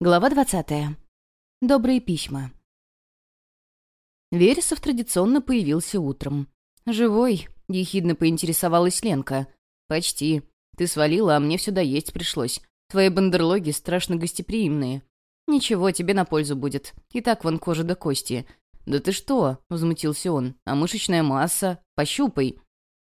Глава 20. Добрые письма. Вересов традиционно появился утром. «Живой?» — ехидно поинтересовалась Ленка. «Почти. Ты свалила, а мне сюда есть пришлось. Твои бандерлоги страшно гостеприимные. Ничего, тебе на пользу будет. И так вон кожа до кости». «Да ты что?» — возмутился он. «А мышечная масса? Пощупай».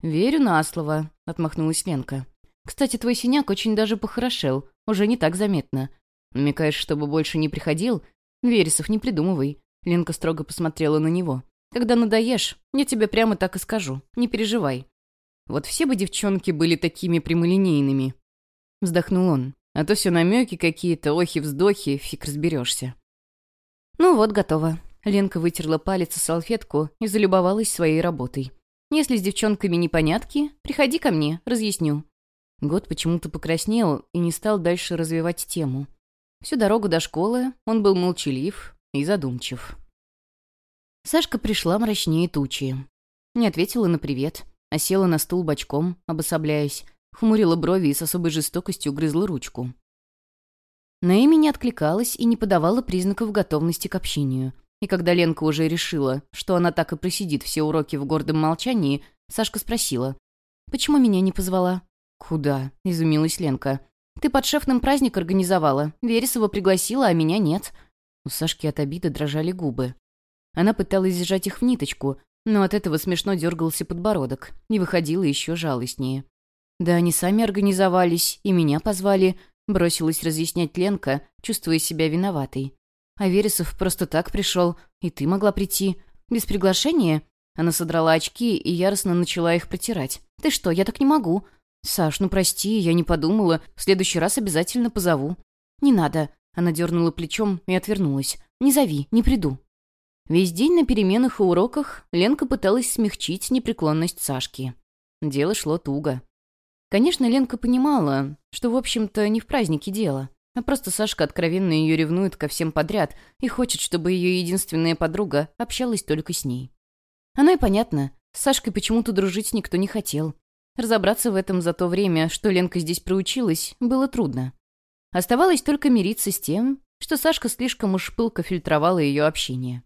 «Верю на слово», — отмахнулась Ленка. «Кстати, твой синяк очень даже похорошел. Уже не так заметно». «Намекаешь, чтобы больше не приходил? Вересов, не придумывай». Ленка строго посмотрела на него. «Когда надоешь, я тебе прямо так и скажу. Не переживай». «Вот все бы девчонки были такими прямолинейными». Вздохнул он. «А то все намеки какие-то, охи-вздохи, фиг разберешься». «Ну вот, готово». Ленка вытерла палец о салфетку и залюбовалась своей работой. «Если с девчонками непонятки, приходи ко мне, разъясню». Год почему-то покраснел и не стал дальше развивать тему. Всю дорогу до школы он был молчалив и задумчив. Сашка пришла мрачнее тучи. Не ответила на привет, а села на стул бочком, обособляясь, хмурила брови и с особой жестокостью грызла ручку. Наэми не откликалась и не подавала признаков готовности к общению. И когда Ленка уже решила, что она так и просидит все уроки в гордом молчании, Сашка спросила, «Почему меня не позвала?» «Куда?» — изумилась Ленка. Ты подшефным праздник организовала. Вересова пригласила, а меня нет». У Сашки от обиды дрожали губы. Она пыталась сжать их в ниточку, но от этого смешно дергался подбородок и выходила еще жалостнее. «Да они сами организовались, и меня позвали», — бросилась разъяснять Ленка, чувствуя себя виноватой. «А Вересов просто так пришел, и ты могла прийти. Без приглашения?» Она содрала очки и яростно начала их протирать. «Ты что, я так не могу. «Саш, ну прости, я не подумала. В следующий раз обязательно позову». «Не надо». Она дернула плечом и отвернулась. «Не зови, не приду». Весь день на переменах и уроках Ленка пыталась смягчить непреклонность Сашки. Дело шло туго. Конечно, Ленка понимала, что, в общем-то, не в празднике дело, а просто Сашка откровенно ее ревнует ко всем подряд и хочет, чтобы ее единственная подруга общалась только с ней. Оно и понятно, с Сашкой почему-то дружить никто не хотел. Разобраться в этом за то время, что Ленка здесь проучилась, было трудно. Оставалось только мириться с тем, что Сашка слишком уж пылко фильтровала ее общение.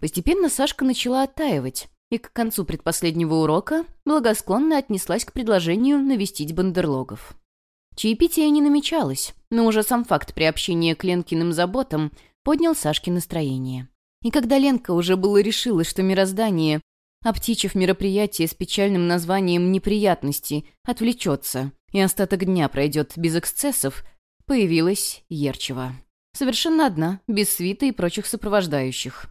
Постепенно Сашка начала оттаивать, и к концу предпоследнего урока благосклонно отнеслась к предложению навестить бандерлогов. Чаепитие не намечалось, но уже сам факт приобщения к Ленкиным заботам поднял Сашке настроение. И когда Ленка уже было решила, что мироздание птичьев мероприятие с печальным названием «Неприятности» отвлечется, и остаток дня пройдет без эксцессов, появилась Ерчева. Совершенно одна, без свита и прочих сопровождающих.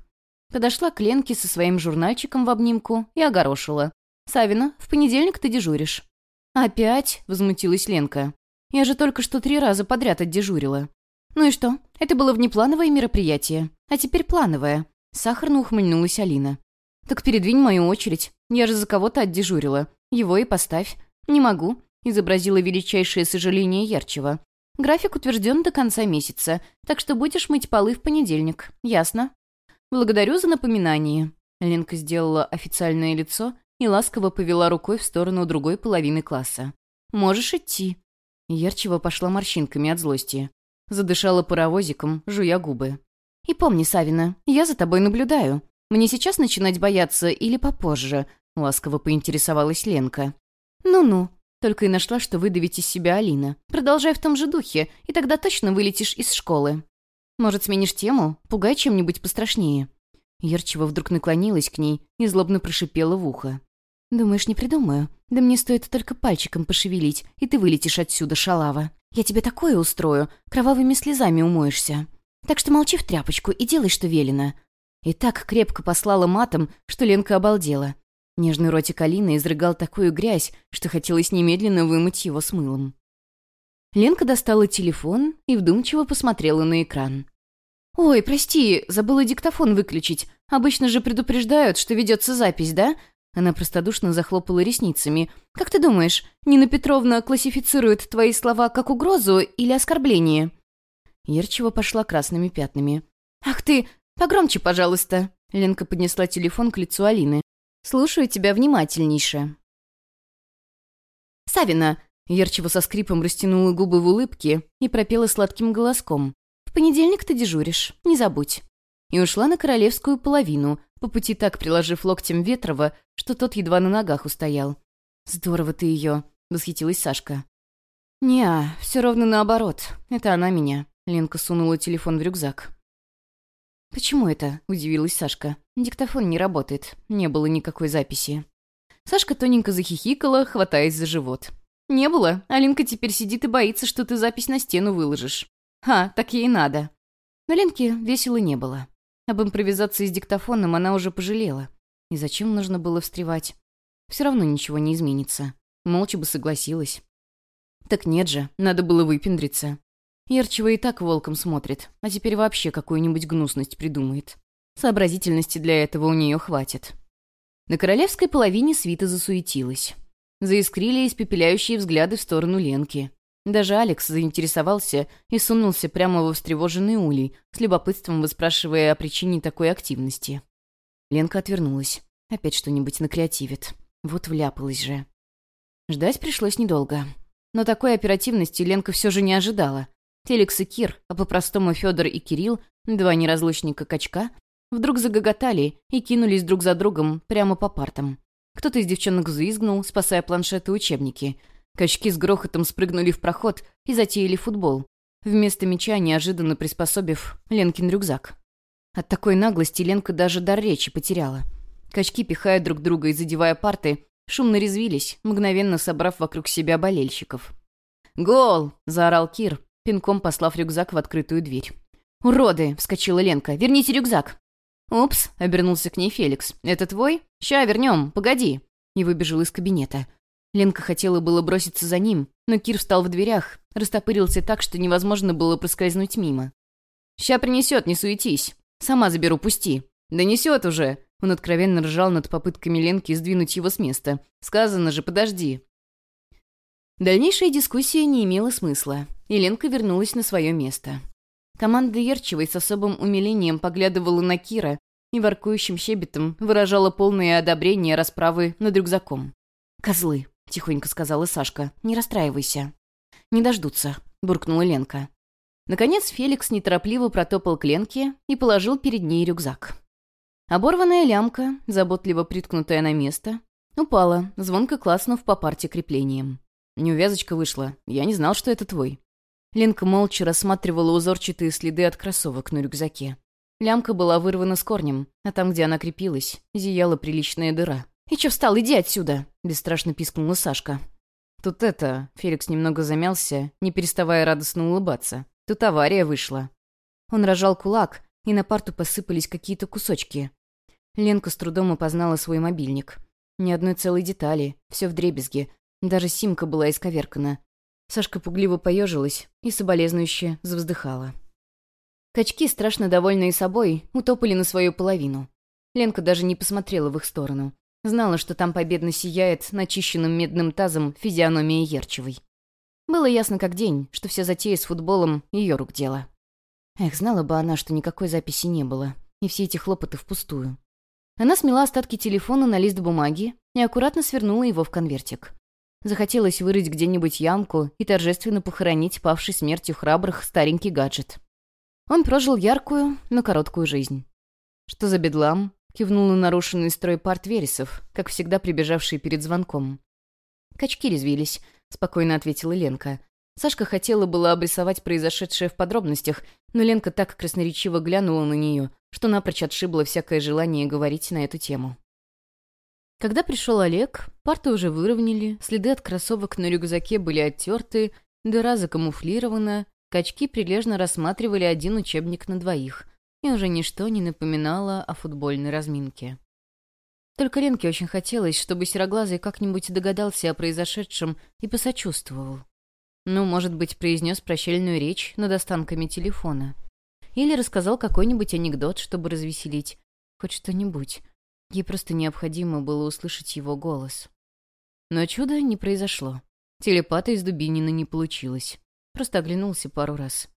Подошла к Ленке со своим журнальчиком в обнимку и огорошила. «Савина, в понедельник ты дежуришь». «Опять?» — возмутилась Ленка. «Я же только что три раза подряд отдежурила». «Ну и что? Это было внеплановое мероприятие. А теперь плановое». Сахарно ухмыльнулась Алина. «Так передвинь мою очередь. Я же за кого-то отдежурила. Его и поставь». «Не могу», — изобразила величайшее сожаление Ярчева. «График утвержден до конца месяца, так что будешь мыть полы в понедельник. Ясно?» «Благодарю за напоминание». Ленка сделала официальное лицо и ласково повела рукой в сторону другой половины класса. «Можешь идти». Ярчева пошла морщинками от злости. Задышала паровозиком, жуя губы. «И помни, Савина, я за тобой наблюдаю. Мне сейчас начинать бояться или попозже?» — ласково поинтересовалась Ленка. «Ну-ну», — только и нашла, что выдавить из себя Алина. «Продолжай в том же духе, и тогда точно вылетишь из школы. Может, сменишь тему? Пугай чем-нибудь пострашнее». Ярчева вдруг наклонилась к ней и злобно прошипела в ухо. «Думаешь, не придумаю? Да мне стоит только пальчиком пошевелить, и ты вылетишь отсюда, шалава. Я тебе такое устрою, кровавыми слезами умоешься. Так что молчи в тряпочку и делай, что велено. И так крепко послала матом, что Ленка обалдела. Нежный ротик Алины изрыгал такую грязь, что хотелось немедленно вымыть его с мылом. Ленка достала телефон и вдумчиво посмотрела на экран. «Ой, прости, забыла диктофон выключить. Обычно же предупреждают, что ведется запись, да?» Она простодушно захлопала ресницами. «Как ты думаешь, Нина Петровна классифицирует твои слова как угрозу или оскорбление?» Ерчева пошла красными пятнами. «Ах ты, «Погромче, пожалуйста». Ленка поднесла телефон к лицу Алины. «Слушаю тебя внимательнейше». «Савина!» Ерчева со скрипом растянула губы в улыбке и пропела сладким голоском. «В понедельник ты дежуришь, не забудь». И ушла на королевскую половину, по пути так приложив локтем Ветрова, что тот едва на ногах устоял. «Здорово ты ее», — восхитилась Сашка. «Не, все ровно наоборот. Это она меня». Ленка сунула телефон в рюкзак. «Почему это?» — удивилась Сашка. «Диктофон не работает. Не было никакой записи». Сашка тоненько захихикала, хватаясь за живот. «Не было. Алинка теперь сидит и боится, что ты запись на стену выложишь». «Ха, так ей надо». Но Ленке весело не было. Об импровизации с диктофоном она уже пожалела. И зачем нужно было встревать? Все равно ничего не изменится. Молча бы согласилась. Так нет же, надо было выпендриться. Ярчева и так волком смотрит, а теперь вообще какую-нибудь гнусность придумает. Сообразительности для этого у нее хватит. На королевской половине свита засуетилась. Заискрили испепеляющие взгляды в сторону Ленки. Даже Алекс заинтересовался и сунулся прямо во встревоженный улей, с любопытством выспрашивая о причине такой активности. Ленка отвернулась. Опять что-нибудь накреативит. Вот вляпалась же. Ждать пришлось недолго. Но такой оперативности Ленка все же не ожидала. Феликс и Кир, а по-простому Федор и Кирилл, два неразлучника качка, вдруг загоготали и кинулись друг за другом прямо по партам. Кто-то из девчонок взвизгнул, спасая планшеты и учебники. Качки с грохотом спрыгнули в проход и затеяли футбол. Вместо мяча неожиданно приспособив Ленкин рюкзак. От такой наглости Ленка даже дар речи потеряла. Качки, пихая друг друга и задевая парты, шумно резвились, мгновенно собрав вокруг себя болельщиков. «Гол!» — заорал Кир, пинком послав рюкзак в открытую дверь. «Уроды!» — вскочила Ленка. «Верните рюкзак!» «Упс!» — обернулся к ней Феликс. «Это твой? Ща, вернем, погоди!» И выбежал из кабинета. Ленка хотела было броситься за ним, но Кир встал в дверях, растопырился так, что невозможно было проскользнуть мимо. «Ща принесет, не суетись. Сама заберу, пусти». «Да несет уже!» Он откровенно ржал над попытками Ленки сдвинуть его с места. «Сказано же, подожди!» Дальнейшая дискуссия не имела смысла, и Ленка вернулась на свое место. Команда Ерчевой с особым умилением поглядывала на Кира и воркующим щебетом выражала полное одобрение расправы над рюкзаком. «Козлы», — тихонько сказала Сашка, — «не расстраивайся». «Не дождутся», — буркнула Ленка. Наконец Феликс неторопливо протопал к Ленке и положил перед ней рюкзак. Оборванная лямка, заботливо приткнутая на место, упала, звонко класснув по парте креплением. Неувязочка вышла. Я не знал, что это твой. Ленка молча рассматривала узорчатые следы от кроссовок на рюкзаке. Лямка была вырвана с корнем, а там, где она крепилась, зияла приличная дыра. «И чё встал? Иди отсюда!» — бесстрашно пискнула Сашка. «Тут это...» — Феликс немного замялся, не переставая радостно улыбаться. «Тут авария вышла». Он рожал кулак, и на парту посыпались какие-то кусочки. Ленка с трудом опознала свой мобильник. Ни одной целой детали, все вдребезги. Даже симка была исковеркана. Сашка пугливо поежилась и соболезнующе завздыхала. Качки, страшно довольные собой, утопали на свою половину. Ленка даже не посмотрела в их сторону. Знала, что там победно сияет начищенным медным тазом физиономия Ерчевой. Было ясно как день, что вся затея с футболом — ее рук дело. Эх, знала бы она, что никакой записи не было, и все эти хлопоты впустую. Она смела остатки телефона на лист бумаги и аккуратно свернула его в конвертик. Захотелось вырыть где-нибудь ямку и торжественно похоронить павший смертью храбрых старенький гаджет. Он прожил яркую, но короткую жизнь. «Что за бедлам?» — кивнул на нарушенный строй парт Вересов, как всегда прибежавший перед звонком. «Качки резвились», — спокойно ответила Ленка, Сашка хотела было обрисовать произошедшее в подробностях, но Ленка так красноречиво глянула на нее, что напрочь отшибло всякое желание говорить на эту тему. Когда пришел Олег, парты уже выровняли, следы от кроссовок на рюкзаке были оттерты, дыра закамуфлирована, качки прилежно рассматривали один учебник на двоих, и уже ничто не напоминало о футбольной разминке. Только Ленке очень хотелось, чтобы Сероглазый как-нибудь догадался о произошедшем и посочувствовал. Ну, может быть, произнес прощальную речь над останками телефона. Или рассказал какой-нибудь анекдот, чтобы развеселить. Хоть что-нибудь. Ей просто необходимо было услышать его голос. Но чуда не произошло. Телепата из Дубинина не получилось. Просто оглянулся пару раз.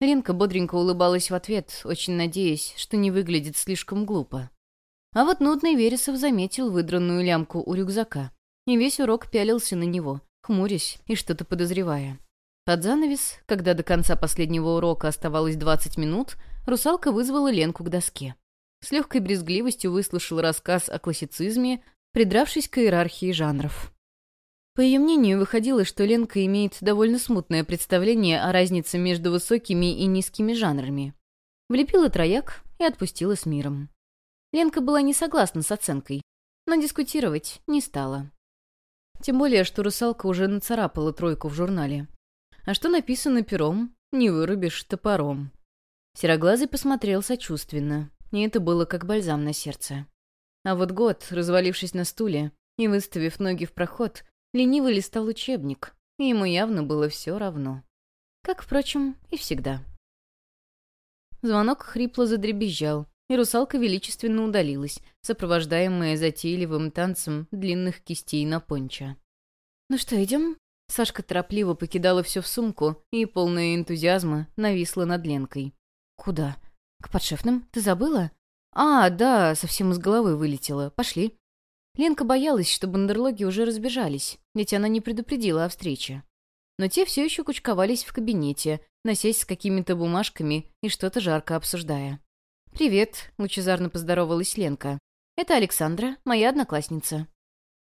Ленка бодренько улыбалась в ответ, очень надеясь, что не выглядит слишком глупо. А вот нудный Вересов заметил выдранную лямку у рюкзака. И весь урок пялился на него, хмурясь и что-то подозревая. Под занавес, когда до конца последнего урока оставалось 20 минут, русалка вызвала Ленку к доске. С легкой брезгливостью выслушала рассказ о классицизме, придравшись к иерархии жанров. По ее мнению, выходило, что Ленка имеет довольно смутное представление о разнице между высокими и низкими жанрами. Влепила трояк и отпустила с миром. Ленка была не согласна с оценкой, но дискутировать не стала. Тем более, что русалка уже нацарапала тройку в журнале. А что написано пером, не вырубишь топором. Сероглазый посмотрел сочувственно, и это было как бальзам на сердце. А вот год, развалившись на стуле и выставив ноги в проход, лениво листал учебник, и ему явно было все равно. Как, впрочем, и всегда. Звонок хрипло задребезжал, и русалка величественно удалилась, сопровождаемая затейливым танцем длинных кистей на понча. «Ну что, идем?» Сашка торопливо покидала все в сумку и, полная энтузиазма, нависла над Ленкой. «Куда? К подшефным? Ты забыла?» «А, да, совсем из головы вылетела. Пошли». Ленка боялась, что бандерлоги уже разбежались, ведь она не предупредила о встрече. Но те все еще кучковались в кабинете, носясь с какими-то бумажками и что-то жарко обсуждая. «Привет», — лучезарно поздоровалась Ленка. «Это Александра, моя одноклассница».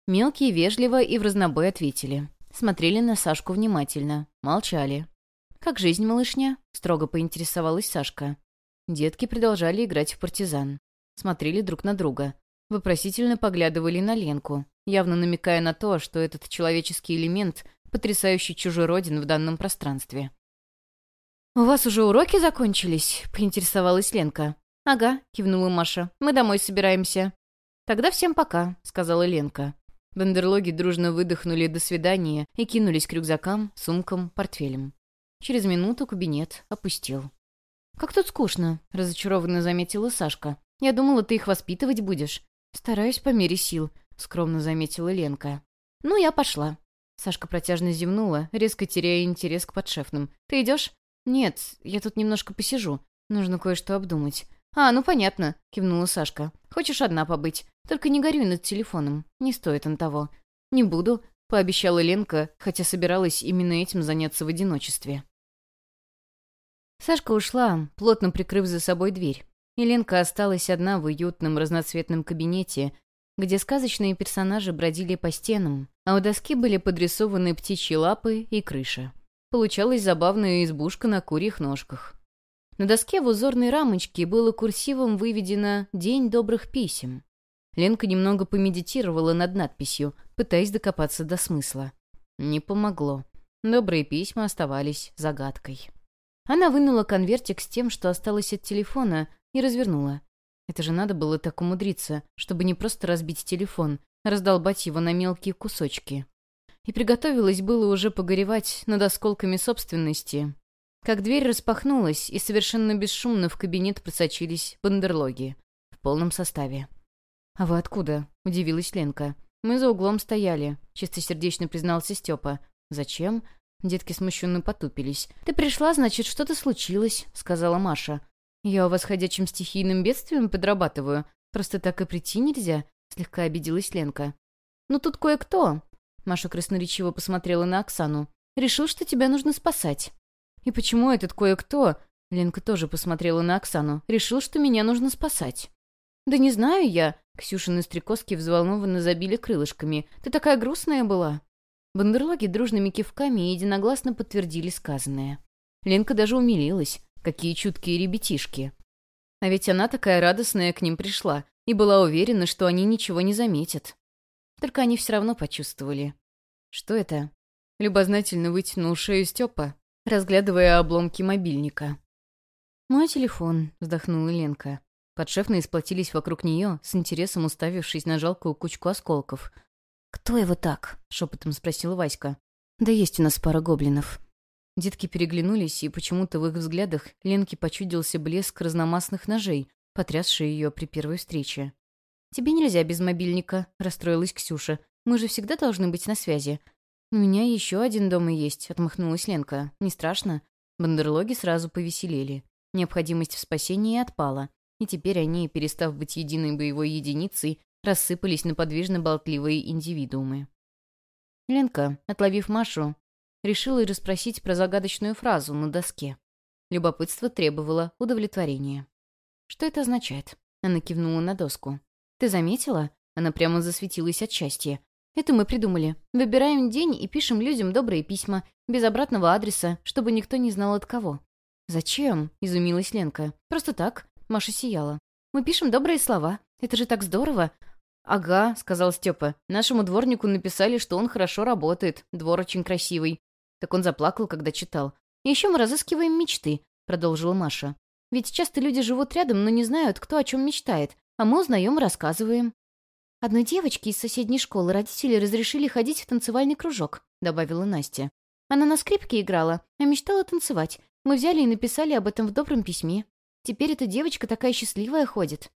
Мелкие вежливо и в разнобой ответили. Смотрели на Сашку внимательно, молчали. «Как жизнь, малышня?» — строго поинтересовалась Сашка. Детки продолжали играть в партизан. Смотрели друг на друга. Вопросительно поглядывали на Ленку, явно намекая на то, что этот человеческий элемент потрясающий чужероден в данном пространстве. «У вас уже уроки закончились?» — поинтересовалась Ленка. «Ага», — кивнула Маша. «Мы домой собираемся». «Тогда всем пока», — сказала Ленка. Бандерлоги дружно выдохнули «до свидания» и кинулись к рюкзакам, сумкам, портфелям. Через минуту кабинет опустил. «Как тут скучно», — разочарованно заметила Сашка. «Я думала, ты их воспитывать будешь». «Стараюсь по мере сил», — скромно заметила Ленка. «Ну, я пошла». Сашка протяжно зевнула, резко теряя интерес к подшефным. «Ты идешь?» «Нет, я тут немножко посижу. Нужно кое-что обдумать». «А, ну понятно», — кивнула Сашка. «Хочешь одна побыть? Только не горюй над телефоном. Не стоит он того». «Не буду», — пообещала Ленка, хотя собиралась именно этим заняться в одиночестве. Сашка ушла, плотно прикрыв за собой дверь. И Ленка осталась одна в уютном разноцветном кабинете, где сказочные персонажи бродили по стенам, а у доски были подрисованы птичьи лапы и крыша. Получалась забавная избушка на курьих ножках. На доске в узорной рамочке было курсивом выведено «День добрых писем». Ленка немного помедитировала над надписью, пытаясь докопаться до смысла. Не помогло. Добрые письма оставались загадкой. Она вынула конвертик с тем, что осталось от телефона, и развернула. Это же надо было так умудриться, чтобы не просто разбить телефон, а раздолбать его на мелкие кусочки. И приготовилась было уже погоревать над осколками собственности, как дверь распахнулась, и совершенно бесшумно в кабинет просочились бандерлоги. В полном составе. «А вы откуда?» — удивилась Ленка. «Мы за углом стояли», — чистосердечно признался Степа. «Зачем?» Детки смущенно потупились. «Ты пришла, значит, что-то случилось», — сказала Маша. «Я у вас ходячим стихийным бедствием подрабатываю. Просто так и прийти нельзя», — слегка обиделась Ленка. «Ну тут кое-кто», — Маша красноречиво посмотрела на Оксану. «Решил, что тебя нужно спасать». И почему этот кое-кто, Ленка тоже посмотрела на Оксану, решил, что меня нужно спасать? Да не знаю я, Ксюшины стрекозки взволнованно забили крылышками. Ты такая грустная была. Бандерлоги дружными кивками единогласно подтвердили сказанное. Ленка даже умилилась. Какие чуткие ребятишки. А ведь она такая радостная к ним пришла и была уверена, что они ничего не заметят. Только они все равно почувствовали. Что это? Любознательно вытянул шею Степа, разглядывая обломки мобильника. «Мой телефон», — вздохнула Ленка. Подшефные сплотились вокруг нее, с интересом уставившись на жалкую кучку осколков. «Кто его так?» — шепотом спросила Васька. «Да есть у нас пара гоблинов». Детки переглянулись, и почему-то в их взглядах Ленке почудился блеск разномастных ножей, потрясший ее при первой встрече. «Тебе нельзя без мобильника», — расстроилась Ксюша. «Мы же всегда должны быть на связи. «У меня еще один дома есть», — отмахнулась Ленка. «Не страшно?» Бандерлоги сразу повеселели. Необходимость в спасении отпала, и теперь они, перестав быть единой боевой единицей, рассыпались на подвижно болтливые индивидуумы. Ленка, отловив Машу, решила расспросить про загадочную фразу на доске. Любопытство требовало удовлетворения. «Что это означает?» Она кивнула на доску. «Ты заметила?» Она прямо засветилась от счастья. «Это мы придумали. Выбираем день и пишем людям добрые письма, без обратного адреса, чтобы никто не знал от кого». «Зачем?» — изумилась Ленка. «Просто так». Маша сияла. «Мы пишем добрые слова. Это же так здорово. «Ага», — сказал Степа. «Нашему дворнику написали, что он хорошо работает, двор очень красивый». Так он заплакал, когда читал. «И еще мы разыскиваем мечты», — продолжила Маша. «Ведь часто люди живут рядом, но не знают, кто о чем мечтает, а мы узнаем и рассказываем». «Одной девочке из соседней школы родители разрешили ходить в танцевальный кружок», — добавила Настя. «Она на скрипке играла, а мечтала танцевать. Мы взяли и написали об этом в добром письме. Теперь эта девочка такая счастливая ходит».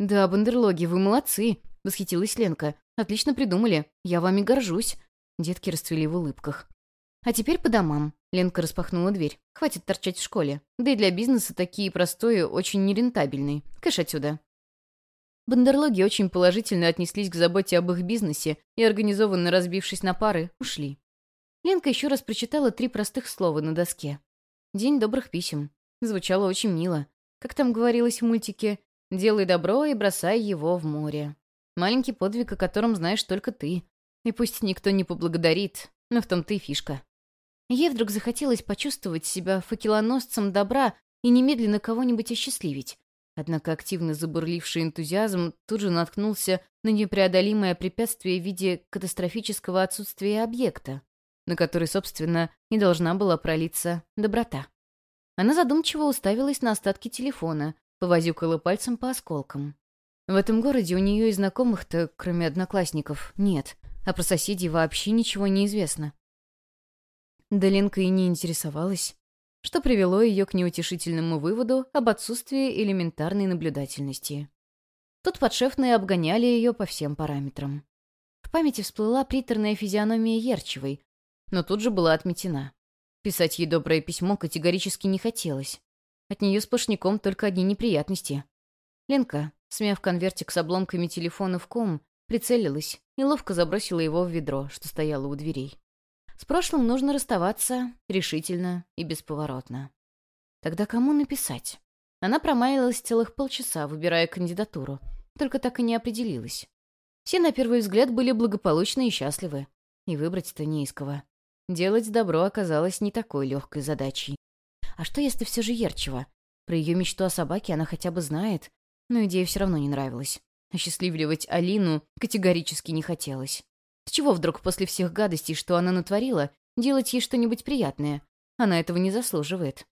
«Да, бандерлоги, вы молодцы», — восхитилась Ленка. «Отлично придумали. Я вами горжусь». Детки расцвели в улыбках. «А теперь по домам». Ленка распахнула дверь. «Хватит торчать в школе. Да и для бизнеса такие простые, очень нерентабельные. Кэш отсюда». Бандерлоги очень положительно отнеслись к заботе об их бизнесе и, организованно разбившись на пары, ушли. Ленка еще раз прочитала три простых слова на доске. «День добрых писем». Звучало очень мило. Как там говорилось в мультике «Делай добро и бросай его в море». Маленький подвиг, о котором знаешь только ты. И пусть никто не поблагодарит, но в том-то и фишка. Ей вдруг захотелось почувствовать себя факелоносцем добра и немедленно кого-нибудь осчастливить. Однако активно забурливший энтузиазм тут же наткнулся на непреодолимое препятствие в виде катастрофического отсутствия объекта, на который, собственно, не должна была пролиться доброта. Она задумчиво уставилась на остатки телефона, повозюкала пальцем по осколкам. В этом городе у нее и знакомых-то, кроме одноклассников, нет, а про соседей вообще ничего не известно. Да Ленка и не интересовалась, что привело ее к неутешительному выводу об отсутствии элементарной наблюдательности. Тут подшефные обгоняли ее по всем параметрам. В памяти всплыла приторная физиономия Ерчевой, но тут же была отметена. Писать ей доброе письмо категорически не хотелось. От нее сплошняком только одни неприятности. Ленка, смяв конвертик с обломками телефона в ком, прицелилась и ловко забросила его в ведро, что стояло у дверей. С прошлым нужно расставаться решительно и бесповоротно. Тогда кому написать? Она промаялась целых полчаса, выбирая кандидатуру, только так и не определилась. Все, на первый взгляд, были благополучны и счастливы. И выбрать-то не из кого. Делать добро оказалось не такой легкой задачей. А что, если все же Ерчева? Про ее мечту о собаке она хотя бы знает, но идея все равно не нравилась. Осчастливливать Алину категорически не хотелось. С чего вдруг после всех гадостей, что она натворила, делать ей что-нибудь приятное? Она этого не заслуживает.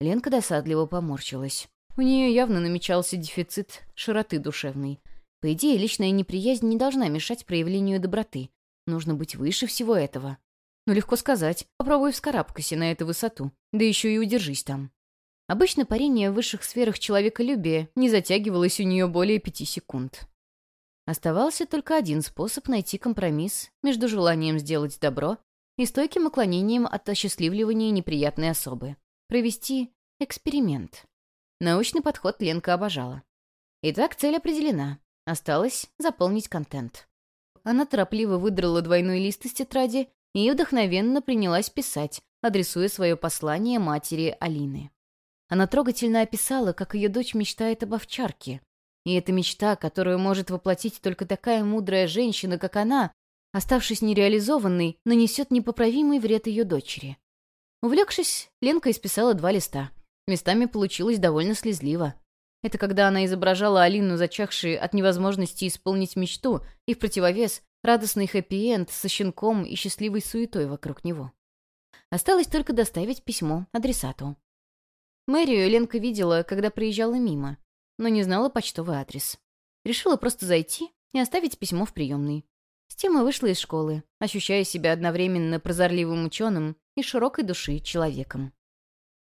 Ленка досадливо поморщилась. У нее явно намечался дефицит широты душевной. По идее, личная неприязнь не должна мешать проявлению доброты. Нужно быть выше всего этого. Ну, легко сказать. Попробуй вскарабкайся на эту высоту. Да еще и удержись там. Обычно парение в высших сферах человеколюбия не затягивалось у нее более пяти секунд. Оставался только один способ найти компромисс между желанием сделать добро и стойким уклонением от осчастливливания неприятной особы. Провести эксперимент. Научный подход Ленка обожала. Итак, цель определена. Осталось заполнить контент. Она торопливо выдрала двойной лист из тетради и вдохновенно принялась писать, адресуя свое послание матери Алины. Она трогательно описала, как ее дочь мечтает об овчарке. И эта мечта, которую может воплотить только такая мудрая женщина, как она, оставшись нереализованной, нанесет непоправимый вред ее дочери. Увлекшись, Ленка исписала два листа. Местами получилось довольно слезливо. Это когда она изображала Алину, зачахшей от невозможности исполнить мечту, и в противовес радостный хэппи-энд со щенком и счастливой суетой вокруг него. Осталось только доставить письмо адресату. Мэрию Ленка видела, когда приезжала мимо, но не знала почтовый адрес. Решила просто зайти и оставить письмо в приемной. С тем и вышла из школы, ощущая себя одновременно прозорливым ученым и широкой души человеком.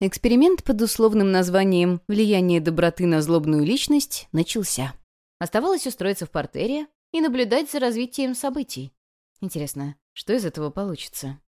Эксперимент под условным названием «Влияние доброты на злобную личность» начался. Оставалось устроиться в портере и наблюдать за развитием событий. Интересно, что из этого получится?